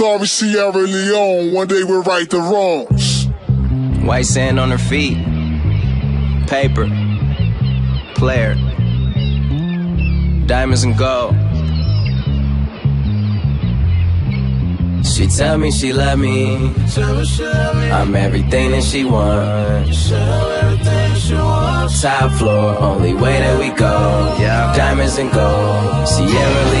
sorry, Sierra Leone. One day we'll right the wrongs. White sand on her feet. Paper. Player. Diamonds and gold. She tell me she love me. I'm everything that she wants. Top floor, only way that we go. Diamonds and gold. Sierra Leone,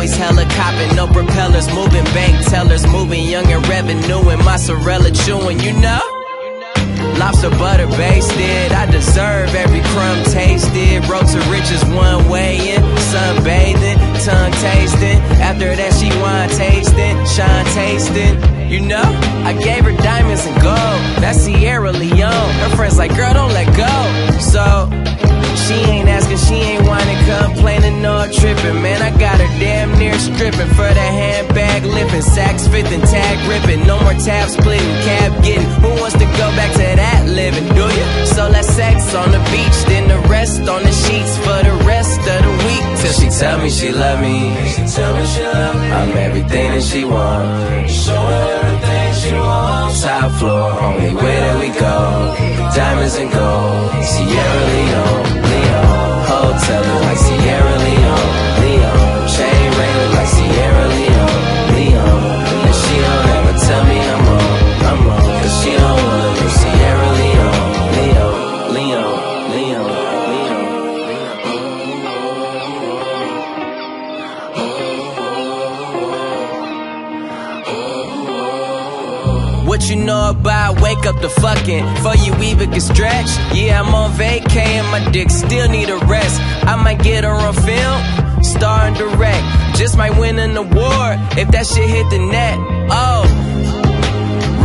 Always helicoptering, no propellers moving. Bank tellers moving, young and revenue and mozzarella chewing, you know? Lobster butter basted, I deserve every crumb tasted. Road to riches one way in, sunbathing, tongue tasting. After that, she wine tasting, shine tasting. You know, I gave her diamonds and gold. That's Sierra Leone. Her friends like, girl, don't let go. So, she ain't asking, she ain't whining, complaining, no tripping. Man, I got her damn stripping for the handbag lipping, sacks fitting, tag ripping. No more tab splitting, cab getting. Who wants to go back to that living? Do you? So let's sex on the beach, then the rest on the sheets for the rest of the week. Till she tell me she love me. She tell me she love me. I'm everything that she wants. Show her everything she wants. Top floor, only way that we go. Diamonds and gold. Sierra Leone, Leone. Hotel like Sierra Leone. What you know about wake up the fucking? For you even get stretched. Yeah, I'm on vacay and my dick still need a rest. I might get her on film, star and direct. Just might win an award if that shit hit the net. Oh.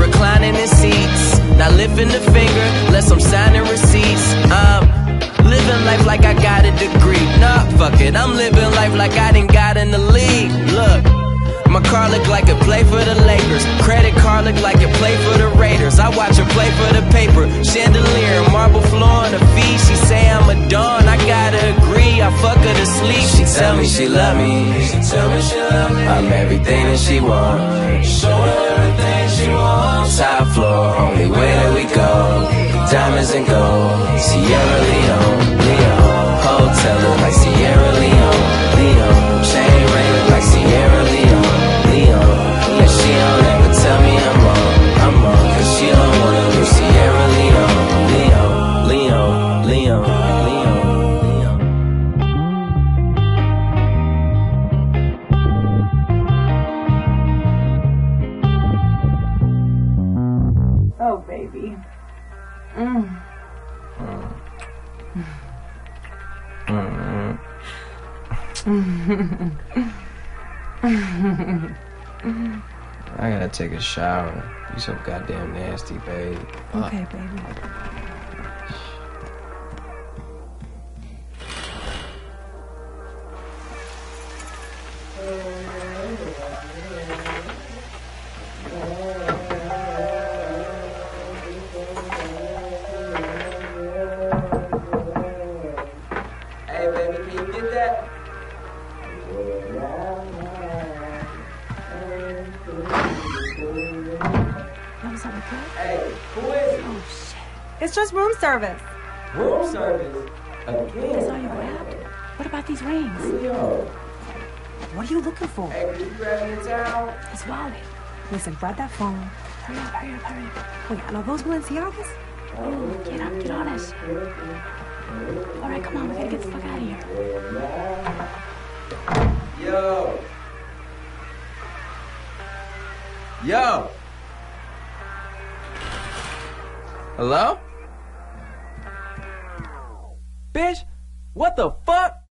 Reclining in seats Not lifting the finger Unless I'm signing receipts. I'm living life like I got a degree. Nah, fuck it I'm living life like I didn't got in the league. Look my car look like it play for the Lakers. Credit card look like it play for the Raiders. I watch her play for the paper. Chandelier, marble floor on the feet. She say I'm a don. I gotta agree. I fuck her to sleep. She tell me she love me. She tell me she love me. I'm everything that she wants. Mm. I gotta take a shower. You so goddamn nasty, babe. Okay, baby. That okay? Hey, who is it? Oh, shit. It's just room service. Room service. Again. That's all you grabbed? What about these rings? What are you looking for? Hey, you grab me a towel? It's wallet. Listen, grab that phone. Hurry up, hurry up, hurry up. Wait, are those Balenciagas? Oh, get up, get on shit. All right, come on, we gotta get the fuck out of here. Yo. Yo. Hello? Bitch, what the fuck?